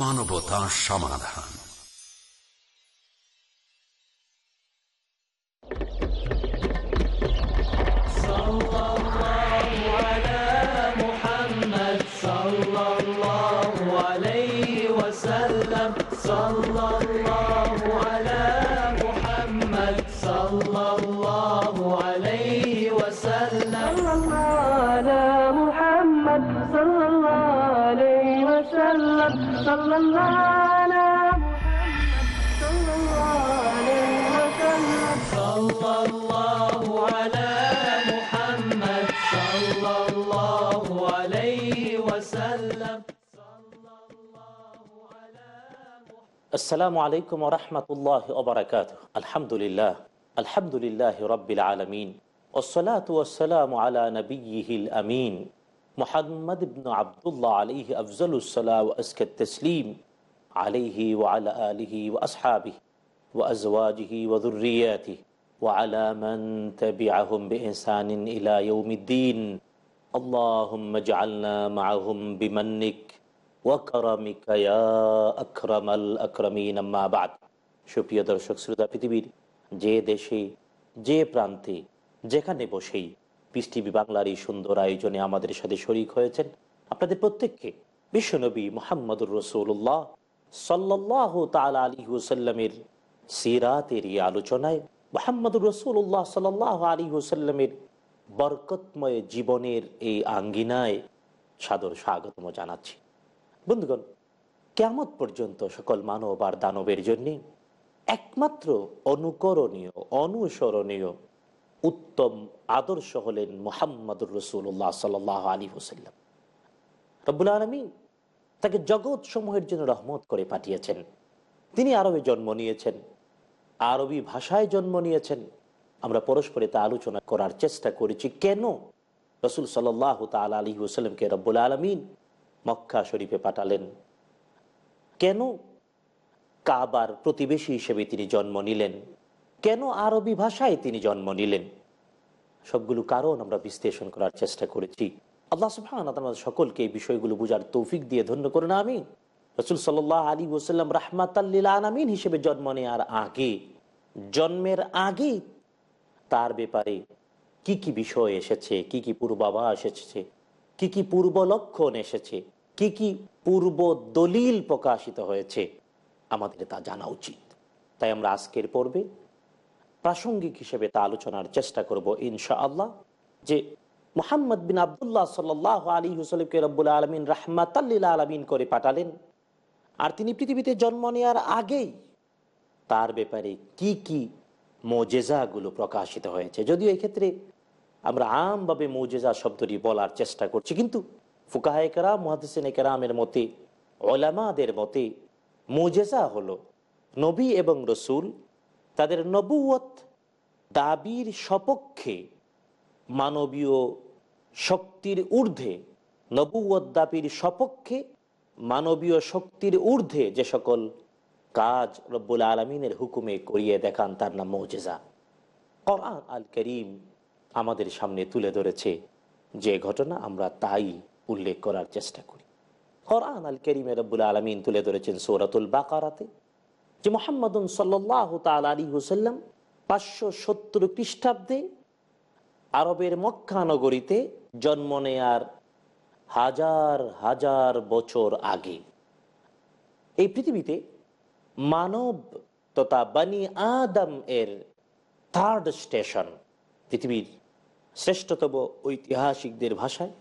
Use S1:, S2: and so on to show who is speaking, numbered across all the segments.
S1: মানবতা সমাধান
S2: السلام عليكم ورحمة الله وبركاته. الحمد لله. الحمد لله رب العالمين. والصلاة والسلام على نبيه الأمين. محمد بن عبد الله عليه
S3: أفزل الصلاة وأزكى التسليم. عليه وعلى آله وأصحابه وأزواجه وذرياته. وعلى من تبعهم بإنسان إلى يوم الدين. اللهم اجعلنا معهم بمنك. সুপ্রিয় দর্শক, শ্রোতা পৃথিবীর যে দেশে, যে প্রান্তে, যেখানে বসেই পিস টিভি বাংলার এই সুন্দর আয়োজনে আমাদের সাথে শরিক হয়েছেন আপনাদের প্রত্যেককে বিশ্বনবী মোহাম্মদুর রসুল্লাহ সাল্লাহ তালা আলী হুসাল্লামের সিরাতের এই আলোচনায় মোহাম্মদুর রসুল্লাহ সাল্লাহ আলী হুসাল্লামের বরকতময় জীবনের এই আঙ্গিনায় সাদর স্বাগতম জানাচ্ছি। বন্ধুগণ কেমত পর্যন্ত সকল মানব আর দানবের জন্যে একমাত্র অনুকরণীয়, অনুসরণীয়, উত্তম আদর্শ হলেন মোহাম্মদুর রসুল্লাহ সাল আলী হুসাল্লাম রব্বুল আলমী তাকে জগৎ সমূহের জন্য রহমত করে পাঠিয়েছেন। তিনি আরবে জন্ম নিয়েছেন, আরবি ভাষায় জন্ম নিয়েছেন। আমরা পরস্পরে তা আলোচনা করার চেষ্টা করেছি, কেন? রসুল সাল্লাহ তাল আলী হুসাল্লামকে রব্বুল আলমিন মক্কা শরীফে পাঠালেন। কেন কাবার প্রতিবেশী হিসেবে তিনি জন্ম নিলেন? কেন আরবি ভাষায় তিনি জন্ম নিলেন? সবগুলো কারণ আমরা বিশ্লেষণ করার চেষ্টা করেছি। আল্লাহ সুবহান সকলকে এই বিষয়গুলো বুঝার তৌফিক দিয়ে ধন্য করুন আমি রসুল সাল আলী ওসাল্লাম রাহমাতাল্লিল আনামিন হিসেবে জন্ম নেওয়ার আগে, জন্মের আগে তার ব্যাপারে কি কি বিষয় এসেছে, কি কি পূর্বাভাস এসেছে কি কি পূর্ব লক্ষণ এসেছে? কি কি পূর্ব দলিল প্রকাশিত হয়েছে? আমাদের তা জানা উচিত। তাই আমরা আজকের পর্বে প্রাসঙ্গিক হিসেবে তা আলোচনার চেষ্টা করব ইনশা আল্লাহ যে মোহাম্মদ বিন আবদুল্লাহ সাল আলী হুসলিমকে রব্বুল আলমিন রাহমাতাল্লিল আলমিন করে পাঠালেন। আর তিনি পৃথিবীতে জন্ম নেওয়ার আগেই তার ব্যাপারে কি কি মোজেজাগুলো প্রকাশিত হয়েছে। যদিও এক্ষেত্রে আমরা আমভাবে মৌজেজা শব্দটি বলার চেষ্টা করছি। কিন্তু ফুকাহায় কেরাম মহাদিসিন কেরামের মতে ওলামাদের মতে, মোজেজা হলো নবী এবং রসুল তাদের নবুয়ত দাবির সপক্ষে মানবীয় শক্তির ঊর্ধ্বে, নবুয়ত দাবির সপক্ষে মানবীয় শক্তির ঊর্ধ্বে যে সকল কাজ রব্বুল আলমিনের হুকুমে করিয়ে দেখান তার নাম মৌজেজা। আল করিম আমাদের সামনে তুলে ধরেছে। যে ঘটনা আমরা তাই উল্লেখ করার চেষ্টা করি। কোরআন আল করিমে রব্বুল আলমিন তুলে ধরেছেন সৌরাতুল বাকারাতে, যে মোহাম্মদ সাল্লাহ তাল আলী হুসাল্লাম পাঁচশো সত্তর খ্রিস্টাব্দে আরবের মক্কা নগরীতে জন্ম নেয়ার হাজার হাজার বছর আগে। এই পৃথিবীতে মানব তথা বানি আদম এর থার্ড স্টেশন পৃথিবীর শ্রেষ্ঠতম ঐতিহাসিকদের ভাষায়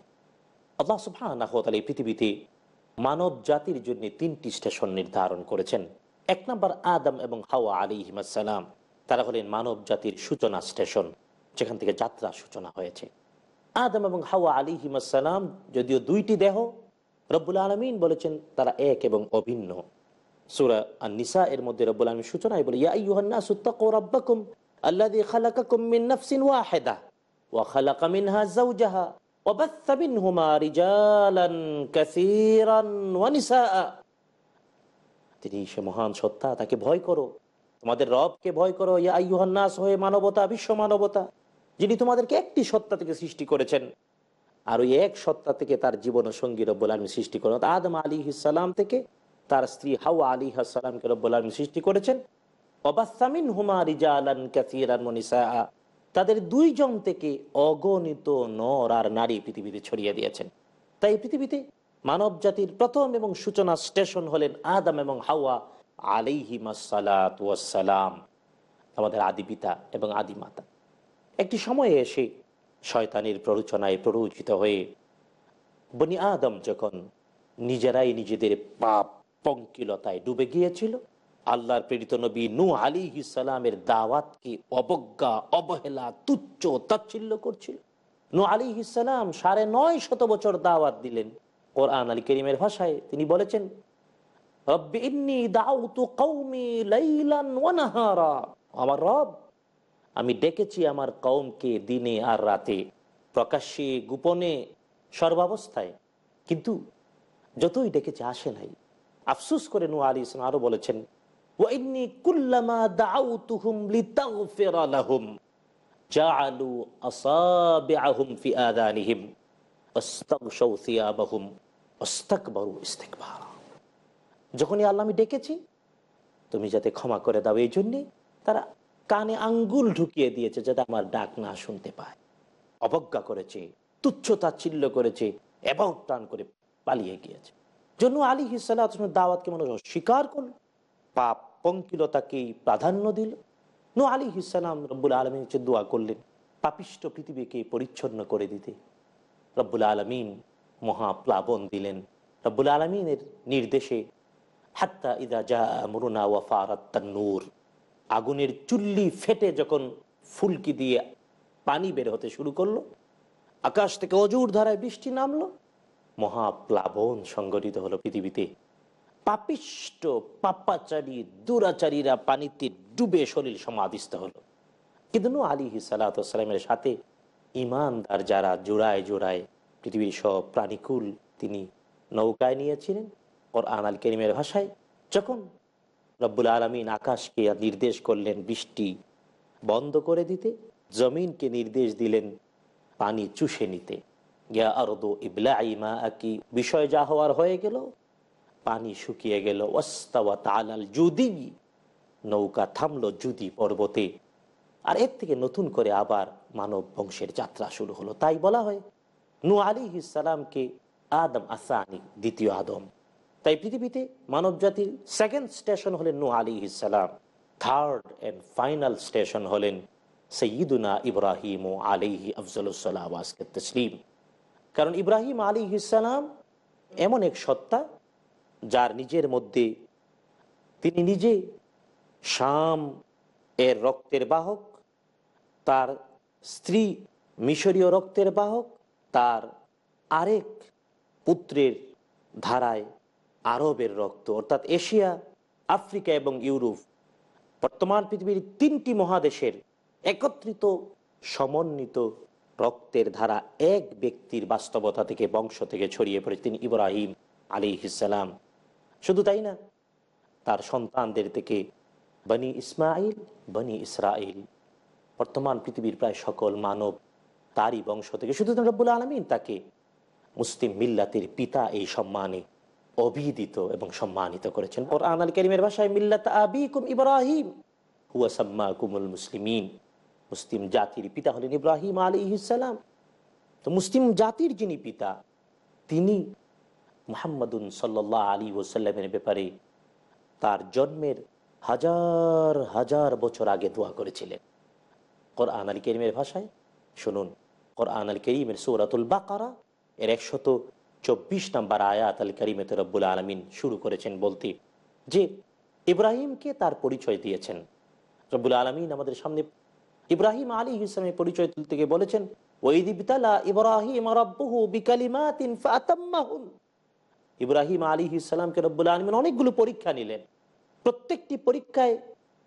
S3: আল্লাহ সুবাহ এই পৃথিবীতে মানব জাতির জন্য তিনটি স্টেশন নির্ধারণ করেছেন। এক নম্বর আদম এবং হাওয়া আলী হিমাসালাম তারা হলেন মানব জাতির সূচনা স্টেশন, যেখান থেকে যাত্রা সূচনা হয়েছে। আদম এবং হাওয়া আলী হিমাসালাম যদিও দুইটি দেহ, রব্বুল আলমিন বলেছেন তারা এক এবং অভিন্ন। সুরা আর নিসা এর মধ্যে রব্বুল আলমী সূচনায় বলে, ইয়া ইউহান্না সুত্তাকু রাব্বাকুম আল্লাযী খালাকাকুম মিন নাফসিন ওয়াহিদা। ওয়া খালাকা মিনহা যাওজাহা وبث منهما رجالا كثيرا ونساء তিনি সে মহান সত্তা তাকে ভয় করো তোমাদের রবকে ভয় করো ইয়া আইয়ুহান্নাস হয়ে মানবতা বিশ্ব মানবতা যিনি তোমাদেরকে একটি সত্তা থেকে সৃষ্টি করেছেন আর ওই এক সত্তা থেকে তার জীবন সঙ্গী রব্বুল আলমী সৃষ্টি করেন আদম আলী ইসালাম থেকে তার স্ত্রী হাওয়া আলী হাসালামকে রব্বুল আলমী সৃষ্টি করেছেন অবাস্তামিন হুমা রিজা আলান কাসিরান মনিসা তাদের দুইজন থেকে অগণিত নর আর নারী পৃথিবীতে ছড়িয়ে দিয়েছেন। তাই পৃথিবীতে মানব জাতির প্রথম এবং সূচনা স্টেশন হলেন আদম এবং হাওয়া আলিহিমাসালাম আমাদের আদি পিতা এবং আদি মাতা। একটি সময়ে এসে শয়তানির প্ররোচনায় প্ররোচিত হয়ে বনি আদম যখন নিজেরাই নিজেদের পাপ পঙ্কিলতায় ডুবে গিয়েছিল আল্লাহর প্রেরিত নবী নু আলী সালামের দাওয়াতকে অবজ্ঞা, অবহেলা, তুচ্ছ, তাচ্ছিল্য করছিল। নু আলী সালাম সাড়ে নয় শত বছর দাওয়াত দিলেন। কোরআন আলী করিমের ভাষায় তিনি বলেছেন আমার রব, আমি ডেকেছি আমার কওমকে দিনে আর রাতে, প্রকাশ্যে, গোপনে, সর্বাবস্থায়। কিন্তু যতই ডেকেছে, আসে নাই। আফসুস করে নু আলী ইসলাম আরও বলেছেন দাউতুহুম যখনই আল্লাহ আমি ডেকেছি, তুমি যাতে ক্ষমা করে দাও, এই জন্যে তারা কানে আঙ্গুল ঢুকিয়ে দিয়েছে যাতে আমার ডাক না শুনতে পায়। অবজ্ঞা করেছে, তুচ্ছ তাচ্ছিল্য করেছে এবং টান করে পালিয়ে গিয়েছে। জন্য আলী হিসালাম দাওয়াতকে মানুষ অস্বীকার করল। পাপ পঙ্কিলতাকেই প্রাধান্য দিল। নো আলী হিসালাম রব্বুল আলমী হচ্ছে দোয়া করলেন পাপিষ্ট পৃথিবীকে পরিচ্ছন্ন করে দিতে। রব্বুল আলমিন মহাপ্লাবন দিলেন। রব্বুল আলমিনের নির্দেশে, হাত্তা ইদা যা মুরুনা ওয়াফারাত্তান্নুর আগুনের চুল্লি ফেটে যখন ফুলকি দিয়ে পানি বের হতে শুরু করল, আকাশ থেকে অজুর ধারায় বৃষ্টি নামলো, মহাপ্লাবন সংগঠিত হলো পৃথিবীতে। পাপিষ্ট পাপাচারী, দুরাচারীরা পানিতে ডুবে শরীর সমাধিস্থ হলো। কিন্তু নু আলী সালাতামের সাথে ইমানদার যারা জোড়ায় জোড়ায় পৃথিবীর সব প্রাণীকুল তিনি নৌকায় নিয়েছিলেন ওর আনাল কেরিমের ভাষায়। যখন রব্বুল আলমিন আকাশকে নির্দেশ করলেন বৃষ্টি বন্ধ করে দিতে, জমিনকে নির্দেশ দিলেন পানি চুষে নিতে। গিয়া আরদো ইবলা ইমা আকি বিষয় যা হওয়ার হয়ে গেল পানি শুকিয়ে গেল। ওস্তাওয়া তালাল জুদি। নৌকা থামলো জুদি পর্বতে। আর এর থেকে নতুন করে আবার মানব বংশের যাত্রা শুরু হলো। তাই বলা হয়, নু আলী ইসালামকে আদম আসানি দ্বিতীয় আদম। তাই পৃথিবীতে মানব জাতির সেকেন্ড স্টেশন হলেন নু আলী ইসালাম থার্ড অ্যান্ড ফাইনাল স্টেশন হলেন সঈদুনা ইব্রাহিম ও আলিহি আফজলুসাল্লাহ তসলিম। কারণ ইব্রাহিম আলী ইসালাম এমন এক সত্তা যার নিজের মধ্যে তিনি নিজে শাম এর রক্তের বাহক, তার স্ত্রী মিশরীয় রক্তের বাহক, তার আরেক পুত্রের ধারায় আরবের রক্ত। অর্থাৎ এশিয়া, আফ্রিকা এবং ইউরোপ, বর্তমান পৃথিবীর তিনটি মহাদেশের একত্রিত সমন্বিত রক্তের ধারা এক ব্যক্তির বাস্তবতা থেকে বংশ থেকে ছড়িয়ে পড়ে তিনি ইব্রাহিম আলী ইসালাম শুধু তাই না, তার সন্তানদের থেকে বনি ইসমাইল বনি ইসরাইল বর্তমান পৃথিবীর প্রায় সকল মানব তারই বংশ থেকে, শুধু রব্বুল আলমিন তাকে মুসলিম মিল্লাতের পিতা এই সম্মানে অভিদিত এবং সম্মানিত করেছেন। কোরআন আল করিমের ভাষায় মিল্লাত আবিকুম ইব্রাহিম, হুয়া সাম্মা কুমুল মুসলিমিন। মুসলিম জাতির পিতা হলেন ইব্রাহিম আলী ইসালাম তো মুসলিম জাতির যিনি পিতা, তিনি মোহাম্মদুন সাল্লাহ আলী ওসাল্লামের ব্যাপারে তার জন্মের হাজার হাজার বছর আগে দোয়া করেছিলেন। কোরআন আল করিমের ভাষায় শুনুন। কোরআন আল করিমের সৌরাতুল বাকারা এর একশত চব্বিশ নম্বর আয়াত আল করিমেত রব্বুল আলমিন শুরু করেছেন বলতে যে ইব্রাহিমকে তার পরিচয় দিয়েছেন। রব্বুল আলমিন আমাদের সামনে ইব্রাহিম আলী ইসলামের পরিচয় তুলতে গিয়ে বলেছেন ইব্রাহিম ইব্রাহিম আলী ইসলামকে রব্বুল আলমিন অনেকগুলো পরীক্ষা নিলেন। প্রত্যেকটি পরীক্ষায়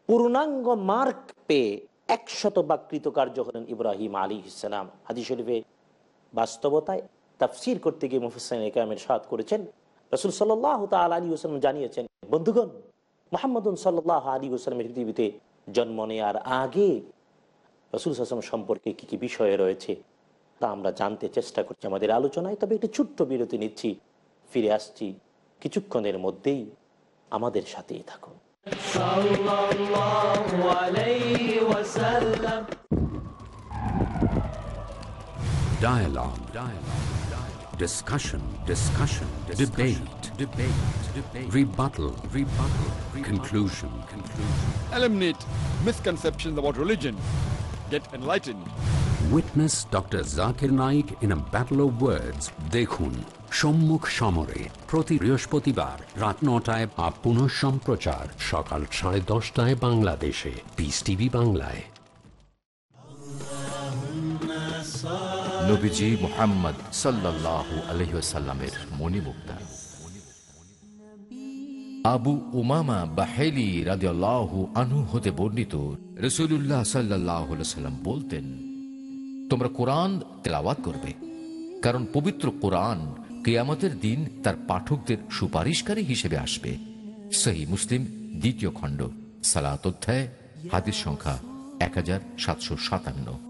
S3: পূর্ণাঙ্গ মার্ক পেয়ে একশত বা কৃতকার্য হলেন ইব্রাহিম আলী ইসলাম হাদি শরীফে বাস্তবতায় তাফসির করতে গিয়ে মুফিসান একামের সাদ করেছেন। রসুল সাল্লাহ তাল আলী হোসেন জানিয়েছেন, বন্ধুগণ মোহাম্মদ সাল্লাহ আলী হোসলামের পৃথিবীতে জন্ম নেওয়ার আগে রসুল হাসলাম সম্পর্কে কি কি বিষয় রয়েছে তা আমরা জানতে চেষ্টা করছি আমাদের আলোচনায়। তবে একটি ছোট্ট বিরতি নিচ্ছি। ফিরে আসছি কিছুক্ষণের মধ্যেই আমাদের সাথেই থাকুন
S1: Dialogue. Dialogue. Dialogue. Discussion. Discussion. Debate. Debate. Debate. Rebuttal. Rebuttal. Conclusion. Conclusion.
S4: Eliminate misconceptions about religion. Get enlightened.
S1: Witness doctor Zakir Naik in a battle of words. দেখুন সম্মুখ সমরে প্রতি বৃহস্পতিবার রাত নটায় বা পুনঃ সম্প্রচার সকাল সাড়ে দশটায় বাংলাদেশে পিস টিভি বাংলায়
S5: নবীজি মোহাম্মদ সাল্লাল্লাহু আলহিসাল্লামের মণিমুক্তা। আবু উমামা বাহেলি রাদিয়াল্লাহু আনহু হতে বর্ণিত রসুল্লাহ সাল্লাহ সাল্লাম বলতেন তোমরা কোরআন তেলাওয়াত করবে। কারণ পবিত্র কোরআন কেয়ামতের দিন তার পাঠকদের সুপারিশকারী হিসেবে আসবে। সহি মুসলিম, দ্বিতীয় খণ্ড, সালাত অধ্যায়, হাদিস সংখ্যা এক হাজার সাতশো সাতান্ন।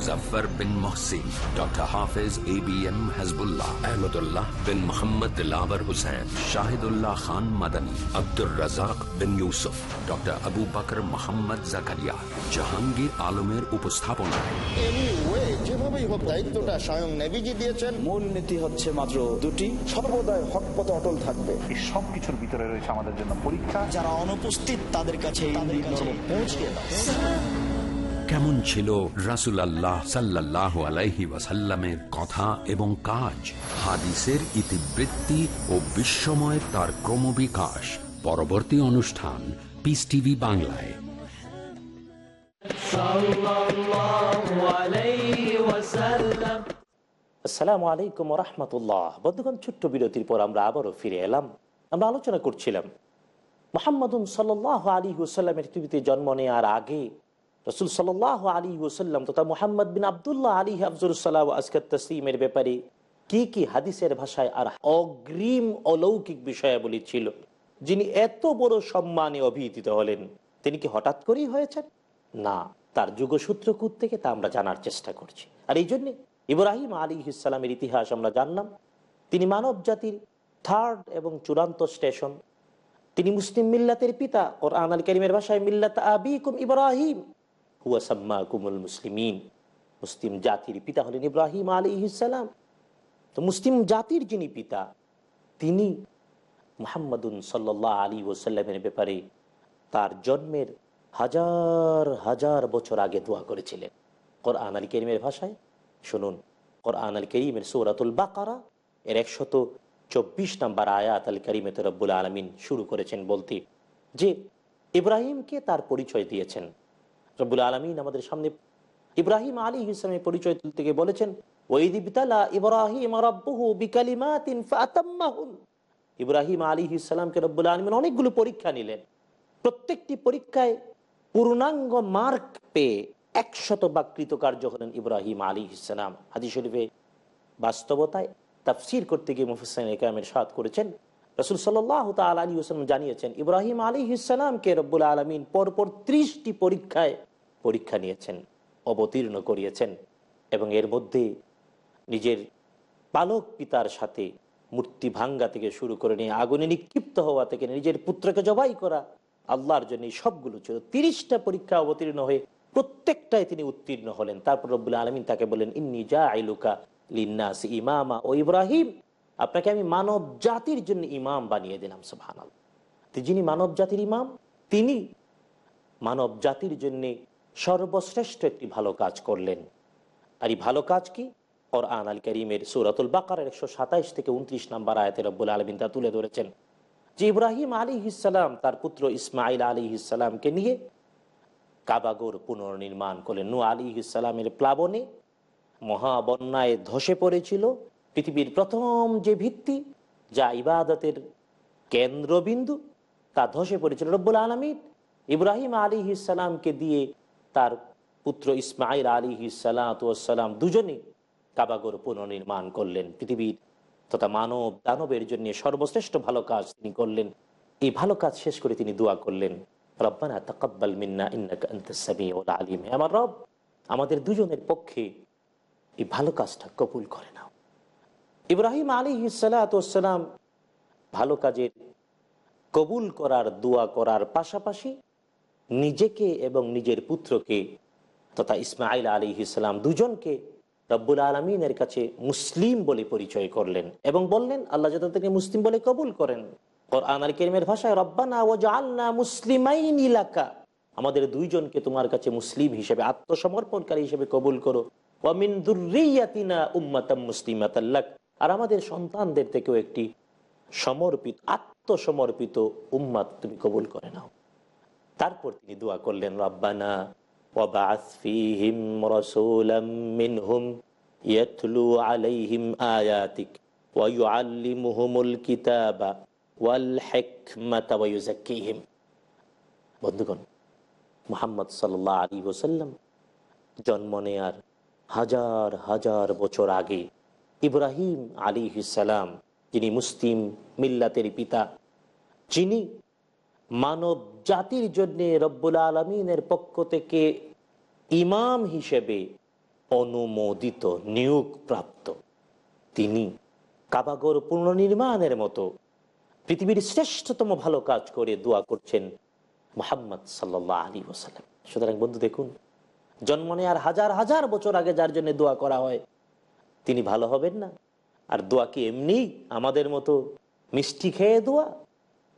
S1: Muzaffar bin Mohsin doctor Hafez A B M Hasbullah Ahmadullah bin Mohammad Dilawar Hussain Shahidullah Khan Madani Abdur Razzak bin Yusuf doctor Abu Bakr Mohammad Zakaria Jahangir আলমের উপস্থাপনায়
S6: যেভাবেই হোক দায়িত্বটা স্বয়ং নেভিজি দিয়েছেন।
S7: মূল নীতি হচ্ছে মাত্র দুটি।
S8: সর্বদাই হক পথে অটল থাকবে।
S9: এই সব কিছুর ভিতরে রয়েছে আমাদের জন্য পরীক্ষা।
S7: যারা অনুপস্থিত তাদের কাছে
S6: পৌঁছে দাও
S1: কেমন ছিল রাসুল আল্লাহ সাল্লাহ আলাইহি ওয়াসাল্লামের কথা এবং কাজ? হাদিসের ইতিবৃত্তি ও বিস্ময় তার ক্রমবিকাশ। পরবর্তী অনুষ্ঠান পিস টিভি বাংলায়।
S3: আসসালামু আলাইকুম রহমতুল্লাহ। বন্ধুগণ ছোট্ট বিরতির পর আমরা আবারও ফিরে এলাম। আমরা আলোচনা করছিলাম মোহাম্মদুন সাল্লাহ আলী হুসাল্লামের পৃথিবীতে জন্ম নেওয়ার আগে রসুল সাল্লাহ আলী ওসাল্লাম তথা মোহাম্মদ বিন আবদুল্লাহ আলী আফজুরসাল্লাহ আজকার তসলিমের ব্যাপারে কি কি হাদিসের ভাষায় আর অগ্রিম অলৌকিক বিষয়াবলী ছিল? যিনি এত বড় সম্মানে অভিহিত হলেন, তিনি কি হঠাৎ করেই হয়েছেন? না, তার যুগসূত্র কুত থেকে তা আমরা জানার চেষ্টা করছি। আর এই জন্যে ইব্রাহিম আলী ইসলামের ইতিহাস আমরা জানলাম। তিনি মানব জাতির থার্ড এবং চূড়ান্ত স্টেশন তিনি মুসলিম মিল্লাতের পিতা ওর আনাল করিমের ভাষায় মিল্লাত আবিকুম ইব্রাহিম। হুয়া সাম্মা কুমুল মুসলিমিন। মুসলিম জাতির পিতা হলেন ইব্রাহিম আলী ইসালাম তো মুসলিম জাতির যিনি পিতা, তিনি মুহাম্মদুন সাল্লাহ আলী ওসাল্লামের ব্যাপারে তার জন্মের হাজার হাজার বছর আগে দোয়া করেছিলেন। কোরআন আল করিমের ভাষায় শুনুন। কোরআন আল করিমের সৌরাতুল বাকারা এর একশত চব্বিশ নম্বর আয়াত আল করিমে রব্বুল আলমিন শুরু করেছেন বলতে। যে ইব্রাহিমকে তার পরিচয় দিয়েছেন। রব্বুল আলমিন আমাদের সামনে ইব্রাহিম আলী ইসলামের পরিচয় তুলতে গিয়ে বলেছেন ইব্রাহিম ইব্রাহিম আলী ইসলামকে রব্বুল আলমিন অনেকগুলো পরীক্ষা নিলেন। প্রত্যেকটি পরীক্ষায় পূর্ণাঙ্গ মার্ক পেয়ে একশত বা কৃতকার্য হলেন ইব্রাহিম আলী ইসলাম হাজি শরীফে বাস্তবতায় তাফসির করতে গিয়ে মুফিসান একরামের সাদ করেছেন। রসুল সাল্লাহ তাল আলী হোসেন জানিয়েছেন, ইব্রাহিম আলী ইসলামকে রব্বুল আলমিন পরপর ত্রিশটি পরীক্ষায় পরীক্ষা নিয়েছেন, অবতীর্ণ করিয়েছেন এবং এর মধ্যে নিজের পালক পিতার সাথে মূর্তি ভাঙ্গা থেকে শুরু করে নিয়ে আগুনে নিক্ষিপ্ত হওয়া থেকে নিজের পুত্রকে জবাই করা আল্লাহর জন্য সবগুলো ছিল। তিরিশটা পরীক্ষা অবতীর্ণ হয়ে প্রত্যেকটায় তিনি উত্তীর্ণ হলেন। তারপর রব্বুল আলমিন তাকে বলেন ইন্নি যা আইলুকা লিন্নাস ইমামা ও ইব্রাহিম। আপনাকে আমি মানব জাতির জন্য ইমাম বানিয়ে দিলাম সুবহানাল যিনি মানব জাতির ইমাম, তিনি মানব জাতির জন্য সর্বশ্রেষ্ঠ একটি ভালো কাজ করলেন। আর এই ভালো কাজ কি? কোরআন আল করিমের সুরাতুল বাকার একশো সাতাইশ থেকে উনত্রিশ নাম্বার আয়তের রব্বুল আলমিন তা তুলে ধরেছেন। যে ইব্রাহিম আলী ইসালাম তার পুত্র ইসমাইল আলী ইসালামকে নিয়ে কাবাগর পুনর্নির্মাণ করলেন। নু আলী ইসালামের প্লাবনে মহাবন্যায় ধসে পড়েছিল। পৃথিবীর প্রথম যে ভিত্তি, যা ইবাদতের কেন্দ্রবিন্দু, তা ধসে পড়েছিল। রব্বুল আলমিন ইব্রাহিম আলী ইসালামকে দিয়ে তার পুত্র ইসমাইল আলী সালাম দুজনে কাবাগর পুনর্নির্মাণ করলেন। পৃথিবীর তথা মানব দানবের জন্য সর্বশ্রেষ্ঠ ভালো কাজ তিনি করলেন। এই ভালো কাজ শেষ করে তিনি দোয়া করলেন, রব্বানা তাকাব্বাল মিন্না ইন্নাকা আনতাস সামিউল আলিম। আমার রব, আমাদের দুজনের পক্ষে এই ভালো কাজটা কবুল করে নাও। ইব্রাহিম আলী সালাম ভালো কাজের কবুল করার, দোয়া করার পাশাপাশি নিজেকে এবং নিজের পুত্রকে তথা ইসমাইল আলী ইসলাম দুজনকে রব্বুল আলমিনের কাছে মুসলিম বলে পরিচয় করলেন এবং বললেন, আল্লাহ যাতে মুসলিম বলে কবুল করেন। কেরিমের ভাষায়, রব্বানা ও আমাদের দুইজনকে তোমার কাছে মুসলিম হিসেবে, আত্মসমর্পণকারী হিসেবে কবুল করো। উম্মাতাম আর আমাদের সন্তানদের থেকেও একটি সমর্পিত, আত্মসমর্পিত উম্মাত তুমি কবুল করে নাও। তারপর তিনি দোয়া করলেন, রব্বানা ইয়াতলু আলাইহিম আয়াতিক ওয়ায়ুআল্লিমুহুমুল কিতাবা ওয়াল হিকমাতা ওয়া ইউযাক্কিহিম। বন্ধুগণ, মুহাম্মদ সাল্লাল্লাহু আলাইহি ওয়াসাল্লাম জন্ম নেয়ার হাজার হাজার বছর আগে ইব্রাহিম আলী সালাম, যিনি মুসলিম মিল্লাতের পিতা, যিনি মানব জাতির জন্যে রব্বুল আলমিনের পক্ষ থেকে ইমাম হিসেবে অনুমোদিত নিয়োগ প্রাপ্ত তিনি কাবাগর পুনর্নির্মাণের মতো পৃথিবীর শ্রেষ্ঠতম ভালো কাজ করে দোয়া করছেন মোহাম্মদ সাল্লাহ আলী ওসালাম সুতরাং বন্ধু, দেখুন, জন্ম নেয়ার হাজার হাজার বছর আগে যার জন্য দোয়া করা হয়, তিনি ভালো হবেন না। আর দোয়া কি এমনি আমাদের মতো মিষ্টি খেয়ে দোয়া?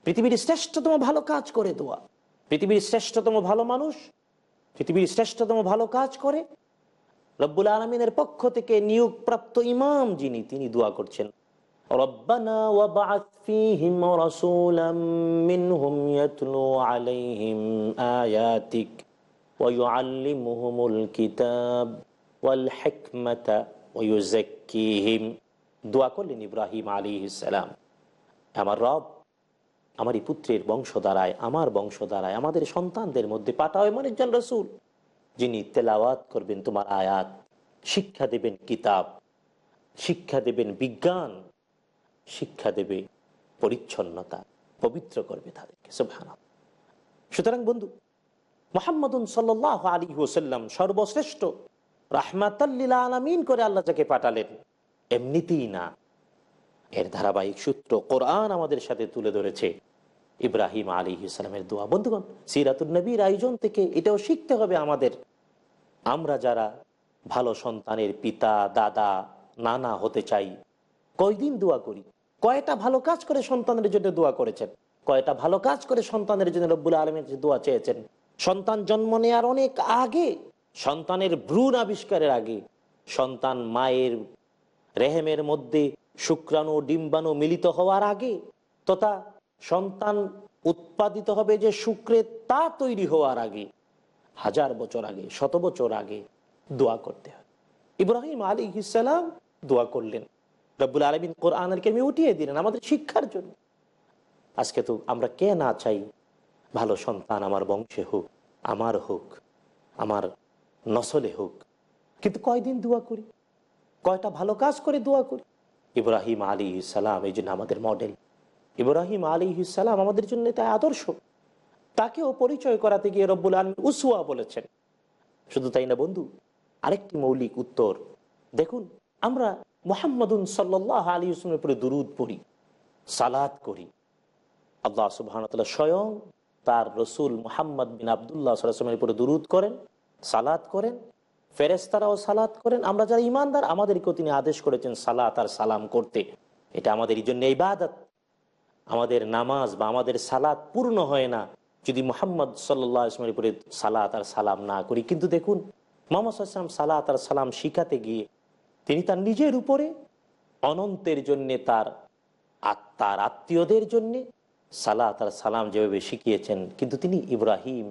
S3: পৃথিবীর শ্রেষ্ঠতম ভালো কাজ করে দোয়া পৃথিবীর শ্রেষ্ঠতম ভালো মানুষ পৃথিবীর শ্রেষ্ঠতম ভালো কাজ করে রব্বুল আলমিনের পক্ষ থেকে নিয়োগপ্রাপ্ত ইমাম যিনি তিনি দোয়া করছেন ربنا وبعث فيهم رسولا منهم يتلو عليهم آياتك ويعلمهم الكتاب والحكمة ويزكيهم দোয়া করলেন ইব্রাহিম আলী ইসালাম আমার রব আমার এই পুত্রের বংশ দ্বারায় আমার বংশ দ্বারায় আমাদের সন্তানদের মধ্যে পাঠাও এমন একজন রসুল, যিনি তেলাওয়াত করবেন তোমার আয়াত, শিক্ষা দেবেন কিতাব, শিক্ষা দেবেন বিজ্ঞান, শিক্ষা দেবে পরিচ্ছন্নতা, পবিত্র করবে তাদেরকে সুতরাং বন্ধু, মোহাম্মদুন সাল্লাহ আলী ওসাল্লাম সর্বশ্রেষ্ঠ রাহমাতাল্লিল আলামিন করে আল্লাহ যাকে পাঠালেন, এমনিতেই না। এর ধারাবাহিক সূত্র কোরআন আমাদের সাথে তুলে ধরেছে। ইব্রাহিম আলী ইসলামের দোয়া। বন্ধুগণ সিরাতুল নবীর আয়োজন থেকে এটাও শিখতে হবে আমাদের। আমরা যারা ভালো সন্তানের পিতা, দাদা, নানা হতে চাই, কয়দিন দোয়া করি? কয়টা ভালো কাজ করে সন্তানের জন্য দোয়া করেছেন? কয়টা ভালো কাজ করে সন্তানের জন্য রব্বুল আলমের দোয়া চেয়েছেন? সন্তান জন্ম নেওয়ার অনেক আগে, সন্তানের ভ্রূণ আবিষ্কারের আগে, সন্তান মায়ের রেহেমের মধ্যে শুক্রাণু, ডিম্বাণু মিলিত হওয়ার আগে তথা সন্তান উৎপাদিত হবে যে শুক্রে তা তৈরি হওয়ার আগে, হাজার বছর আগে, শত বছর আগে দোয়া করতে হয় ইব্রাহিম আলী ইসালাম দোয়া করলেন। রব্বুল আলমিন কোরআনের কেমে উঠিয়ে দিলেন আমাদের শিক্ষার জন্য। আজকে তো আমরা কে না চাই, ভালো সন্তান আমার বংশে হোক, আমার হোক, আমার নসলে হোক। কিন্তু কয়দিন দোয়া করি? কয়টা ভালো কাজ করে দোয়া করি? ইব্রাহিম আলী ইসালাম এই জন্য আমাদের মডেল ইব্রাহিম আলী ইসালাম আমাদের জন্য তাই আদর্শ। তাকেও পরিচয় করাতে গিয়ে রব্বুল আলম উসুয়া বলেছেন। শুধু তাই না বন্ধু, আরেকটি মৌলিক উত্তর। দেখুন, আমরা মোহাম্মদুন সাল্লাহ আলী ইসলামের উপরে দুরুদ পড়ি সালাদ করি। আল্লাহ সুবাহ স্বয়ং তার রসুল মোহাম্মদ বিন আবদুল্লাহ সাল্লামের উপরে দুরুদ করেন সালাদ করেন ফেরেস্তারাও সালাত করেন। আমরা যারা ইমানদার আমাদেরকেও তিনি আদেশ করেছেন সালাত আর সালাম করতে। এটা আমাদের এই জন্য ইবাদত। আমাদের নামাজ বা আমাদের সালাত পূর্ণ হয় না যদি মোহাম্মদ সাল্লাহ ইসলামের উপরে সালাত আর সালাম না করি। কিন্তু দেখুন, মোহাম্মদ আসলাম সালাত আর সালাম শিখাতে গিয়ে তিনি তার নিজের উপরে অনন্তের জন্যে তার আত্মার আত্মীয়দের জন্যে সালাত আর সালাম যেভাবে শিখিয়েছেন, কিন্তু তিনি ইব্রাহিম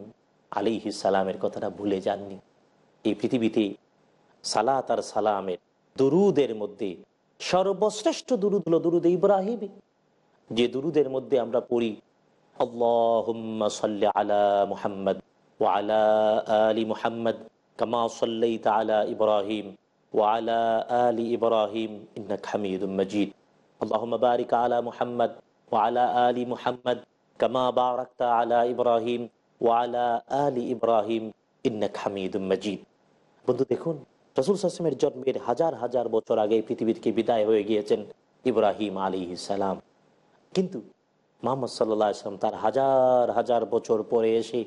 S3: আলী সালামের কথাটা ভুলে যাননি। এই পৃথিবীতে সালাত আর সালামের দুরুদের মধ্যে সর্বশ্রেষ্ঠ দুরুদ হল দুরুদ ইব্রাহিম। যে দুরুদের মধ্যে আমরা পড়ি, আল্লাহুম্মা আলা আলি কামা আলা ইব্রাহিম ইব্রাহিম ইন্নাক হামিদুম মাজিদ। আলা আলি কামা আলা আলি বন্ধু, দেখুন, রসুল সাসমের জন্মের হাজার হাজার বছর আগে পৃথিবী থেকে বিদায় হয়ে গিয়েছেন ইব্রাহিম আলী সালাম। কিন্তু মোহাম্মদ সাল্লাহ আসলাম তার হাজার হাজার বছর পরে এসে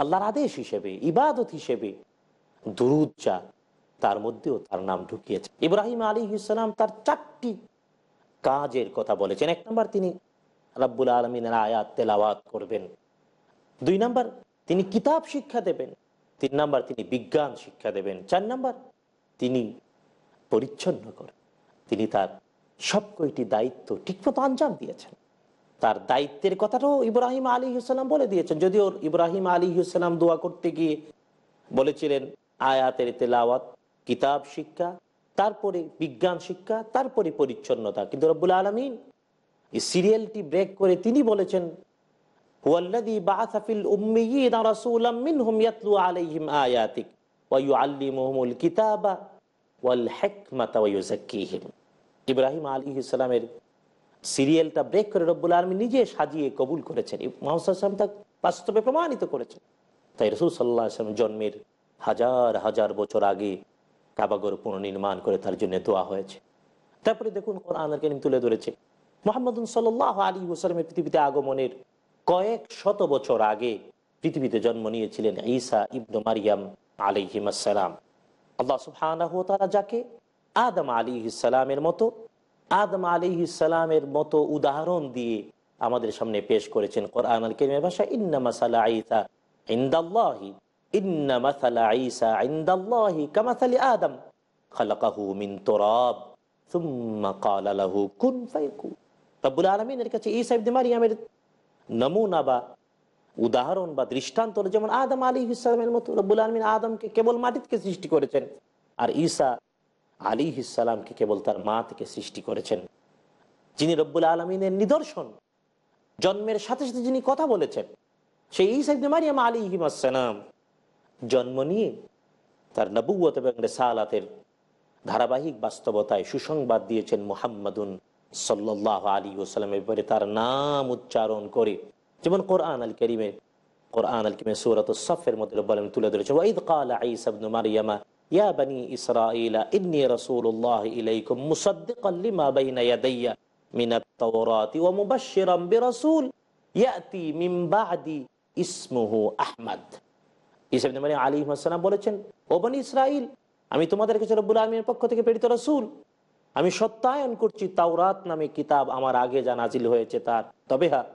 S3: আল্লাহর আদেশ হিসেবে, ইবাদত হিসেবে দুরুদ তার মধ্যেও তার নাম ঢুকিয়েছে ইব্রাহিম আলী ইসলাম তার চারটি কাজের কথা বলেছেন। এক নম্বর, তিনি রাব্বুল আলমিনের আয়াত তেলাওয়াত করবেন। দুই নম্বর, তিনি কিতাব শিক্ষা দেবেন। তিন নম্বর তিনি বিজ্ঞান শিক্ষা দেবেন, চার নম্বর তিনি পরিচ্ছন্ন করেন। তিনি তার সব কয়টি দায়িত্ব ঠিকমতো আঞ্জাম দিয়েছেন। তার দায়িত্বের কথাটাও ইব্রাহিম আলী হুসালাম বলে দিয়েছেন। যদিও ইব্রাহিম আলী হুসালাম দোয়া করতে গিয়ে বলেছিলেন, আয়াতের তেলাওয়াত, কিতাব শিক্ষা, তারপরে বিজ্ঞান শিক্ষা, তারপরে পরিচ্ছন্নতা। কিন্তু রব্বুল আলমিন এই সিরিয়ালটি ব্রেক করে তিনি বলেছেন আলাইহিম আয়াতিক। কিতাবা ওয়াল ইব্রাহিম সিরিয়ালটা ব্রেক করে নিজে সাজিয়ে কবুল করেছেন। বাস্তবে প্রমাণিত করেছেন। তাই রসুল সাল্লাহ জন্মের হাজার হাজার বছর আগে কাবাগর পুনর্নির্মাণ করে তার জন্য দোয়া হয়েছে। তারপরে দেখুন তুলে ধরেছে। মোহাম্মদ সাল্লাহ আলী হুসালামের পৃথিবীতে আগমনের কয়েক শত বছর আগে পৃথিবীতে জন্ম নিয়েছিলেন ঈসা ইবনু মারিয়াম আলিহিমাসালাম আল্লাহ সুবহানাহ তারা যাকে আদম আলী ইসালামের মতো, আদম আলী ইসালামের মতো উদাহরণ দিয়ে আমাদের সামনে পেশ করেছেন কোরআন আল কেমের ভাষা আইসা ইন্দাল্লাহি আইসা ইন্দাল্লাহি কামাসালি আদম খালাকাহু মিন তোরাব, সুম্মা কালা লাহু কুন ফায়াকুন রব্বুল আলমিনের কাছে ঈসা মারিয়ামের নমুনা বা উদাহরণ বা দৃষ্টান্ত যেমন আদম আলী ইসলামের মতো, রব্বুল আলমিন আদমকে কেবল মাটি থেকে সৃষ্টি করেছেন আর ঈসা আলী ইসালামকে কেবল তার মা থেকে সৃষ্টি করেছেন। যিনি রব্বুল আলমিনের নিদর্শন, জন্মের সাথে সাথে যিনি কথা বলেছেন, সেই ইসাইবনে মারিয়াম আলী হিমাসালাম জন্ম নিয়ে তার নবুয়ত এবং রেসালাতের ধারাবাহিক বাস্তবতায় সুসংবাদ দিয়েছেন মোহাম্মদুন সাল্লাহ আলী ওসালামের ব্যাপারে তার নাম উচ্চারণ করে। যেমন কোরআন আল করিমে কোরআন আল সুরত সফের মধ্যে রব্বাল তুলে ধরেছেন ওয়াইদ মারিয়ামা ইয়া ইয়াতি বলেছেন, ও বনি ইসরাঈল, আমি তোমাদের কাছে রব্বুল আলমীর পক্ষ থেকে প্রেরিত রসুল আমি সত্যায়ন করছি তাওরাত নামে কিতাব আমার আগে যা নাজিল হয়েছে তার। তবে হ্যাঁ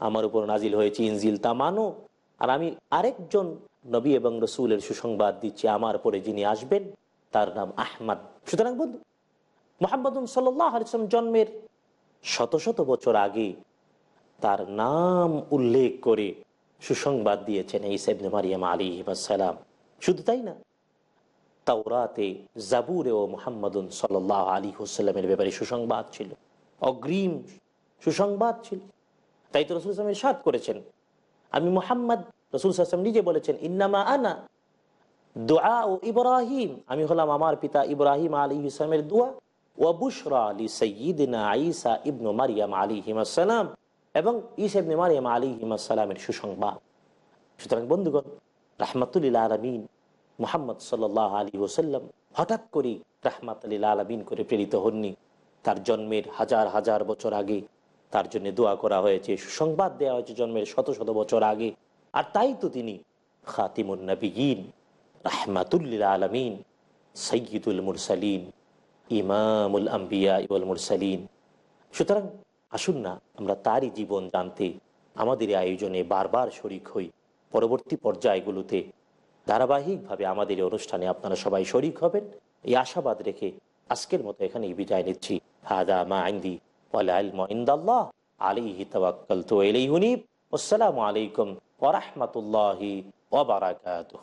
S3: আমার উপর নাজিল হয়েছে ইনজিল তা মানো আর আমি আরেকজন নবী এবং রসুলের সুসংবাদ দিচ্ছি আমার পরে যিনি আসবেন, তার নাম আহমদ। সুতরাং বন্ধু মোহাম্মদ সাল্লাম জন্মের শত শত বছর আগে তার নাম উল্লেখ করে সুসংবাদ দিয়েছেন এই সাইবনে মারিয়াম আলী সালাম শুধু তাই না তাওরাতে জাবুরে ও মোহাম্মদুন সাল্লাহ আলী হুসাল্লামের ব্যাপারে সুসংবাদ ছিল। অগ্রিম সুসংবাদ ছিল। তাই তো রসুল ইসলামের সাদ করেছেন। আমি মোহাম্মদ, রসুল আসলাম নিজে বলেছেন, ইন্নামা আনা দোয়া ও ইব্রাহিম। আমি হলাম আমার পিতা ইব্রাহিম আলী ইসলামের দোয়া। ও বুশরা আলী সঈদিনা আইসা ইবনু মারিয়াম আলী হিমাসালাম এবং ইসা মারিয়াম আলী হিমাসালামের সুসংবাদ। সুতরাং বন্ধুগণ রাহমাতুল্লিল আলমিন মোহাম্মদ সাল্লাহ আলী ওসাল্লাম হঠাৎ করে রাহমাত আলী আলমিন করে প্রেরিত হননি। তার জন্মের হাজার হাজার বছর আগে তার জন্য দোয়া করা হয়েছে, সুসংবাদ দেওয়া হয়েছে জন্মের শত শত বছর আগে। আর তাই তো তিনি খাতিমুল নবীন রাহমাতুল্লিল আলমিন সৈয়দুল মুরসালিন, ইমামুল আম্বিয়া ইবুল মুরসালিন। সুতরাং আসুন না, আমরা তারই জীবন জানতে, আমাদের আয়োজনে বারবার শরিক হই। পরবর্তী পর্যায়গুলোতে ধারাবাহিকভাবে আমাদের এই অনুষ্ঠানে আপনারা সবাই শরিক হবেন। এই আশাবাদ রেখে আজকের মতো এখানেই বিদায় নিচ্ছি। হাদা মা আইন্দি ওয়াল ইন্দাল্লাহ।
S10: আলাইহি তাওয়াক্কালতু ওয়া ইলাইহি আসসালামু আলাইকুম ওয়া রাহমাতুল্লাহি ওয়া বারাকাতুহু।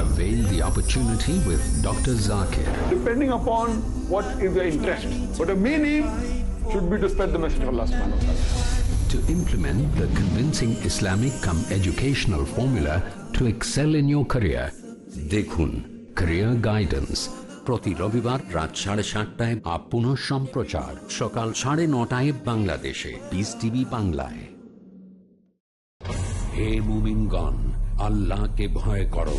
S1: Avail the opportunity with Dr. Zakir.
S11: Depending upon what is your interest. But the main aim should be to spread the message of Allah subhanahu wa ta'ala.
S1: To implement the convincing Islamic come educational formula to excel in your career. দেখুন Career Guidance প্রতি রবিবার রাত সাড়ে সাতটায় up পুনঃ সম্প্রচার সকাল সাড়ে নটায় বাংলাদেশে পিস টিভি বাংলায় হে মুমিনগণ আল্লাহকে ভয় করো